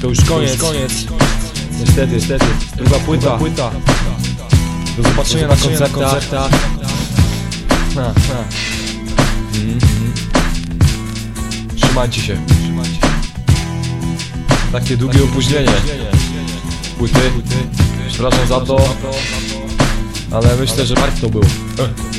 To już koniec, koniec. Niestety, niestety. Druga płyta. płyta. Do zobaczenia na koncertach. Ha, ha. Mhm, mhm. Trzymajcie się. Takie długie opóźnienie. Płyty. Przepraszam za to. Ale myślę, że warto było.